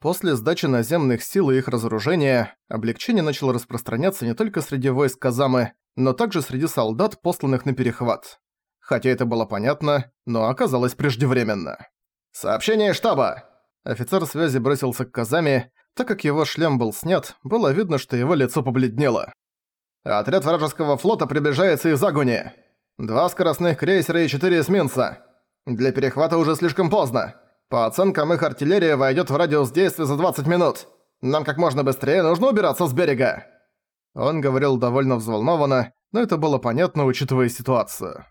После сдачи наземных сил и их разоружения, облегчение начало распространяться не только среди войск Казамы, но также среди солдат, посланных на перехват. Хотя это было понятно, но оказалось преждевременно. «Сообщение штаба!» Офицер связи бросился к Казаме, так как его шлем был снят, было видно, что его лицо побледнело. «Отряд вражеского флота приближается из Агуни. Два скоростных крейсера и четыре эсминца. Для перехвата уже слишком поздно. По оценкам их артиллерия войдет в радиус действия за 20 минут. Нам как можно быстрее нужно убираться с берега!» Он говорил довольно взволнованно, но это было понятно, учитывая ситуацию.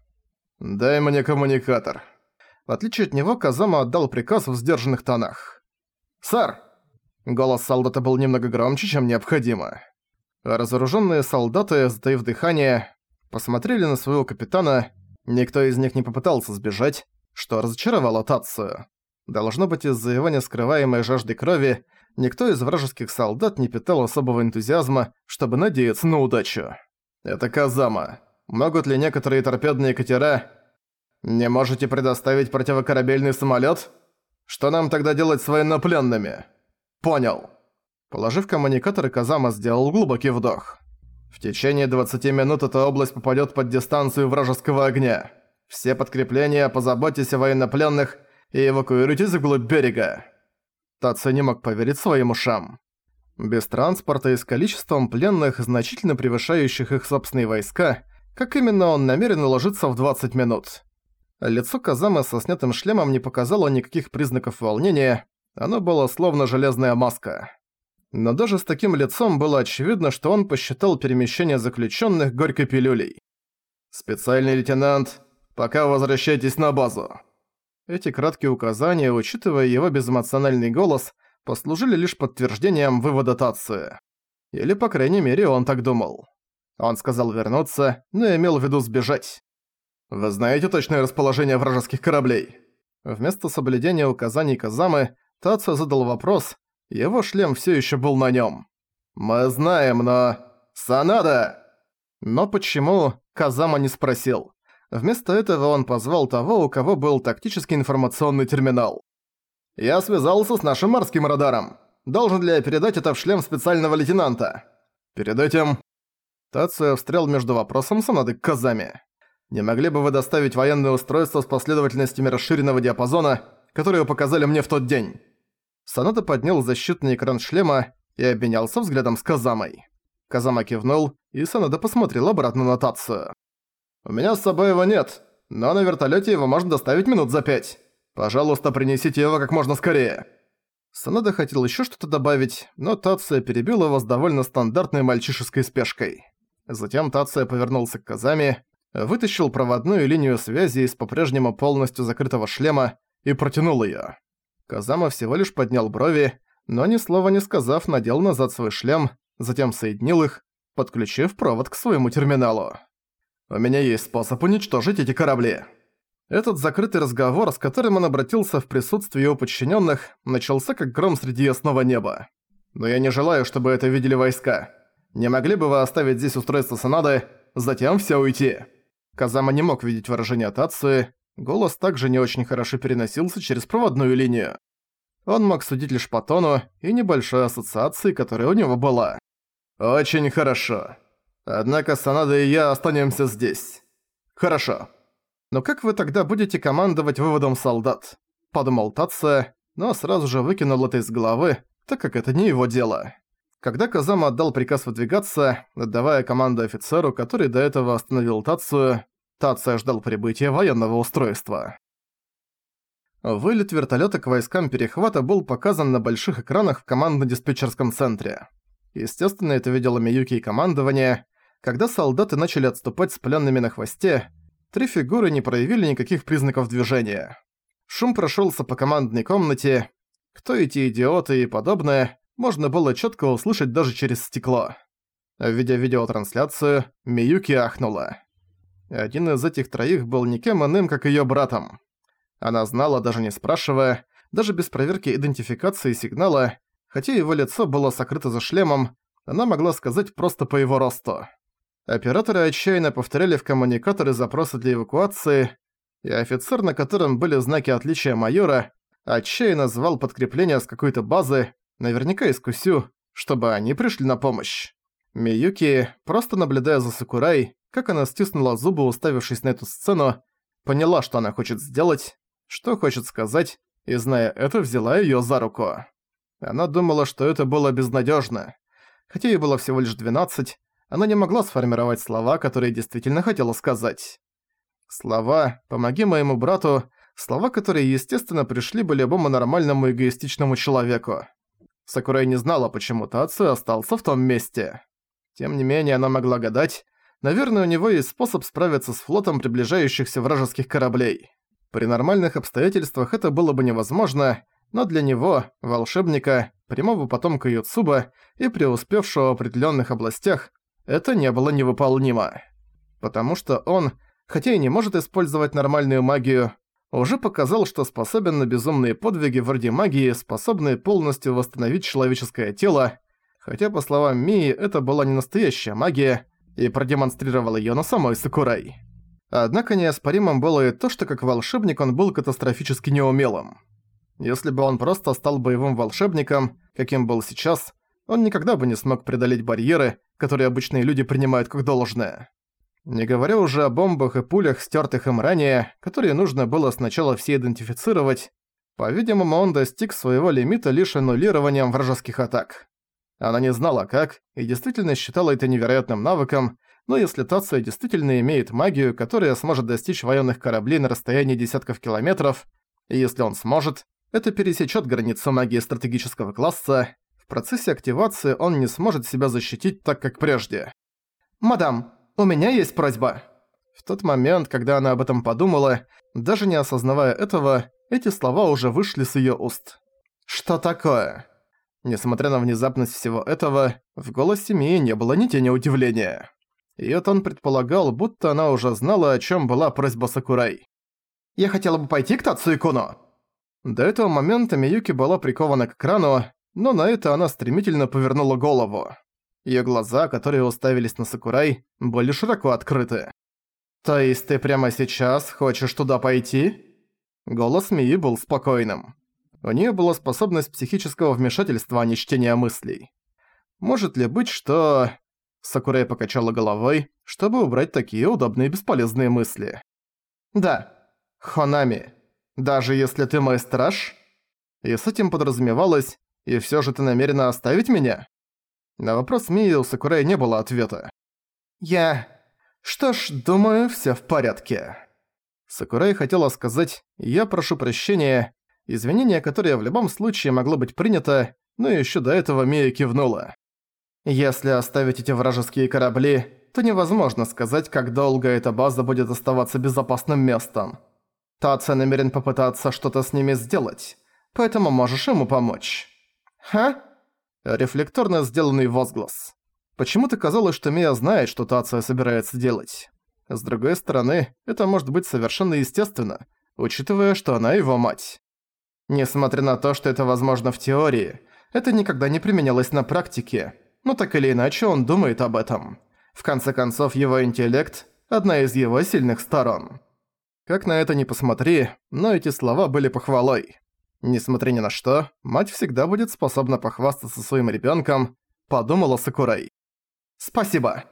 «Дай мне коммуникатор». В отличие от него, Казама отдал приказ в сдержанных тонах. «Сэр!» Голос солдата был немного громче, чем необходимо. Разоруженные солдаты, затаив дыхание, посмотрели на своего капитана, никто из них не попытался сбежать, что разочаровало Тацию. Должно быть, из-за его нескрываемой жажды крови никто из вражеских солдат не питал особого энтузиазма, чтобы надеяться на удачу. «Это Казама. Могут ли некоторые торпедные катера... Не можете предоставить противокорабельный самолет? Что нам тогда делать с военнопленными?» «Понял». Положив коммуникатор, Казама сделал глубокий вдох. «В течение 20 минут эта область попадет под дистанцию вражеского огня. Все подкрепления, позаботьтесь о военнопленных и эвакуируйтесь вглубь берега». Таци не мог поверить своим ушам. Без транспорта и с количеством пленных, значительно превышающих их собственные войска, как именно он намерен уложиться в 20 минут. Лицо Казамы со снятым шлемом не показало никаких признаков волнения, оно было словно железная маска. Но даже с таким лицом было очевидно, что он посчитал перемещение заключенных горькой пилюлей. «Специальный лейтенант, пока возвращайтесь на базу». Эти краткие указания, учитывая его безэмоциональный голос, послужили лишь подтверждением вывода Тации. Или, по крайней мере, он так думал. Он сказал вернуться, но имел в виду сбежать. «Вы знаете точное расположение вражеских кораблей?» Вместо соблюдения указаний Казамы, Тация задал вопрос, его шлем все еще был на нем. «Мы знаем, но... Санада!» Но почему, Казама не спросил. Вместо этого он позвал того, у кого был тактический информационный терминал. «Я связался с нашим морским радаром. Должен ли я передать это в шлем специального лейтенанта?» «Перед этим...» Тация встрял между вопросом Санады к Казаме. «Не могли бы вы доставить военное устройство с последовательностями расширенного диапазона, которые показали мне в тот день?» Санада поднял защитный экран шлема и обменялся взглядом с Казамой. Казама кивнул, и Санада посмотрел обратно на Тацию. «У меня с собой его нет, но на вертолете его можно доставить минут за пять. Пожалуйста, принесите его как можно скорее». Санада хотел еще что-то добавить, но Тация перебил его с довольно стандартной мальчишеской спешкой. Затем Тация повернулся к Казами, вытащил проводную линию связи из по-прежнему полностью закрытого шлема и протянул её. Казама всего лишь поднял брови, но ни слова не сказав, надел назад свой шлем, затем соединил их, подключив провод к своему терминалу. У меня есть способ уничтожить эти корабли». Этот закрытый разговор, с которым он обратился в присутствии его подчиненных, начался как гром среди ясного неба. «Но я не желаю, чтобы это видели войска. Не могли бы вы оставить здесь устройство Санады, затем все уйти?» Казама не мог видеть выражение Тации, голос также не очень хорошо переносился через проводную линию. Он мог судить лишь по тону и небольшой ассоциации, которая у него была. «Очень хорошо. Однако Санада и я останемся здесь. Хорошо. Но как вы тогда будете командовать выводом солдат? Подумал Татса, но сразу же выкинул это из головы, так как это не его дело. Когда Казама отдал приказ выдвигаться, отдавая команду офицеру, который до этого остановил Тацию, Тация ждал прибытия военного устройства. Вылет вертолета к войскам перехвата был показан на больших экранах в командно-диспетчерском центре. Естественно, это видело Миюки и командование, когда солдаты начали отступать с пленными на хвосте, три фигуры не проявили никаких признаков движения. Шум прошелся по командной комнате. Кто эти идиоты и подобное, можно было четко услышать даже через стекло. Видя видеотрансляцию, Миюки ахнула. Один из этих троих был никем иным, как ее братом. Она знала, даже не спрашивая, даже без проверки идентификации сигнала, хотя его лицо было сокрыто за шлемом, она могла сказать просто по его росту. Операторы отчаянно повторяли в коммуникаторы запросы для эвакуации, и офицер, на котором были знаки отличия майора, отчаянно звал подкрепление с какой-то базы, Наверняка искусю, чтобы они пришли на помощь. Миюки, просто наблюдая за Сакурай, как она стиснула зубы, уставившись на эту сцену, поняла, что она хочет сделать, что хочет сказать, и, зная это, взяла её за руку. Она думала, что это было безнадёжно. Хотя ей было всего лишь 12, она не могла сформировать слова, которые действительно хотела сказать. Слова «помоги моему брату» — слова, которые, естественно, пришли бы любому нормальному эгоистичному человеку. Сакурай не знала, почему Тацу остался в том месте. Тем не менее, она могла гадать, наверное, у него есть способ справиться с флотом приближающихся вражеских кораблей. При нормальных обстоятельствах это было бы невозможно, но для него, волшебника, прямого потомка Юцуба и преуспевшего в определенных областях, это не было невыполнимо. Потому что он, хотя и не может использовать нормальную магию, уже показал, что способен на безумные подвиги вроде магии, способные полностью восстановить человеческое тело, хотя, по словам Мии, это была не настоящая магия, и продемонстрировал её на самой Сакурай. Однако неоспоримым было и то, что как волшебник он был катастрофически неумелым. Если бы он просто стал боевым волшебником, каким был сейчас, он никогда бы не смог преодолеть барьеры, которые обычные люди принимают как должное. Не говоря уже о бомбах и пулях, стертых им ранее, которые нужно было сначала все идентифицировать, по-видимому, он достиг своего лимита лишь аннулированием вражеских атак. Она не знала как, и действительно считала это невероятным навыком, но если Тация действительно имеет магию, которая сможет достичь военных кораблей на расстоянии десятков километров, и если он сможет, это пересечет границу магии стратегического класса, в процессе активации он не сможет себя защитить так, как прежде. «Мадам, у меня есть просьба». В тот момент, когда она об этом подумала, даже не осознавая этого, эти слова уже вышли с её уст. «Что такое?» Несмотря на внезапность всего этого, в голосе Мии не было ни тени удивления. Её тон предполагал, будто она уже знала, о чём была просьба Сакурай. «Я хотела бы пойти к Тацуикуну». До этого момента Миюки была прикована к экрану, но на это она стремительно повернула голову. Её глаза, которые уставились на Сакурай, были широко открыты. «То есть ты прямо сейчас хочешь туда пойти?» Голос Мии был спокойным. У неё была способность психического вмешательства, а не чтения мыслей. Может ли быть, что... Сакурай покачала головой, чтобы убрать такие удобные бесполезные мысли. «Да, Хонами, даже если ты мой страж...» И с этим подразумевалось, и всё же ты намерена оставить меня? На вопрос Мии у Сакурай не было ответа. «Я... Что ж, думаю, всё в порядке». Сакурай хотела сказать «Я прошу прощения», извинение, которое в любом случае могло быть принято, но ещё до этого Мия кивнула. «Если оставить эти вражеские корабли, то невозможно сказать, как долго эта база будет оставаться безопасным местом. Тация намерен попытаться что-то с ними сделать, поэтому можешь ему помочь». «Ха?» Рефлекторно сделанный возглас. Почему-то казалось, что Мия знает, что Тация собирается делать. С другой стороны, это может быть совершенно естественно, учитывая, что она его мать. Несмотря на то, что это возможно в теории, это никогда не применялось на практике, но так или иначе он думает об этом. В конце концов, его интеллект – одна из его сильных сторон. Как на это ни посмотри, но эти слова были похвалой. Несмотря ни на что, мать всегда будет способна похвастаться своим ребенком, подумала Сакурай. «Спасибо.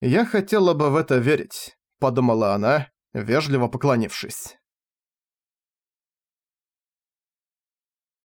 Я хотела бы в это верить», – подумала она, вежливо поклонившись.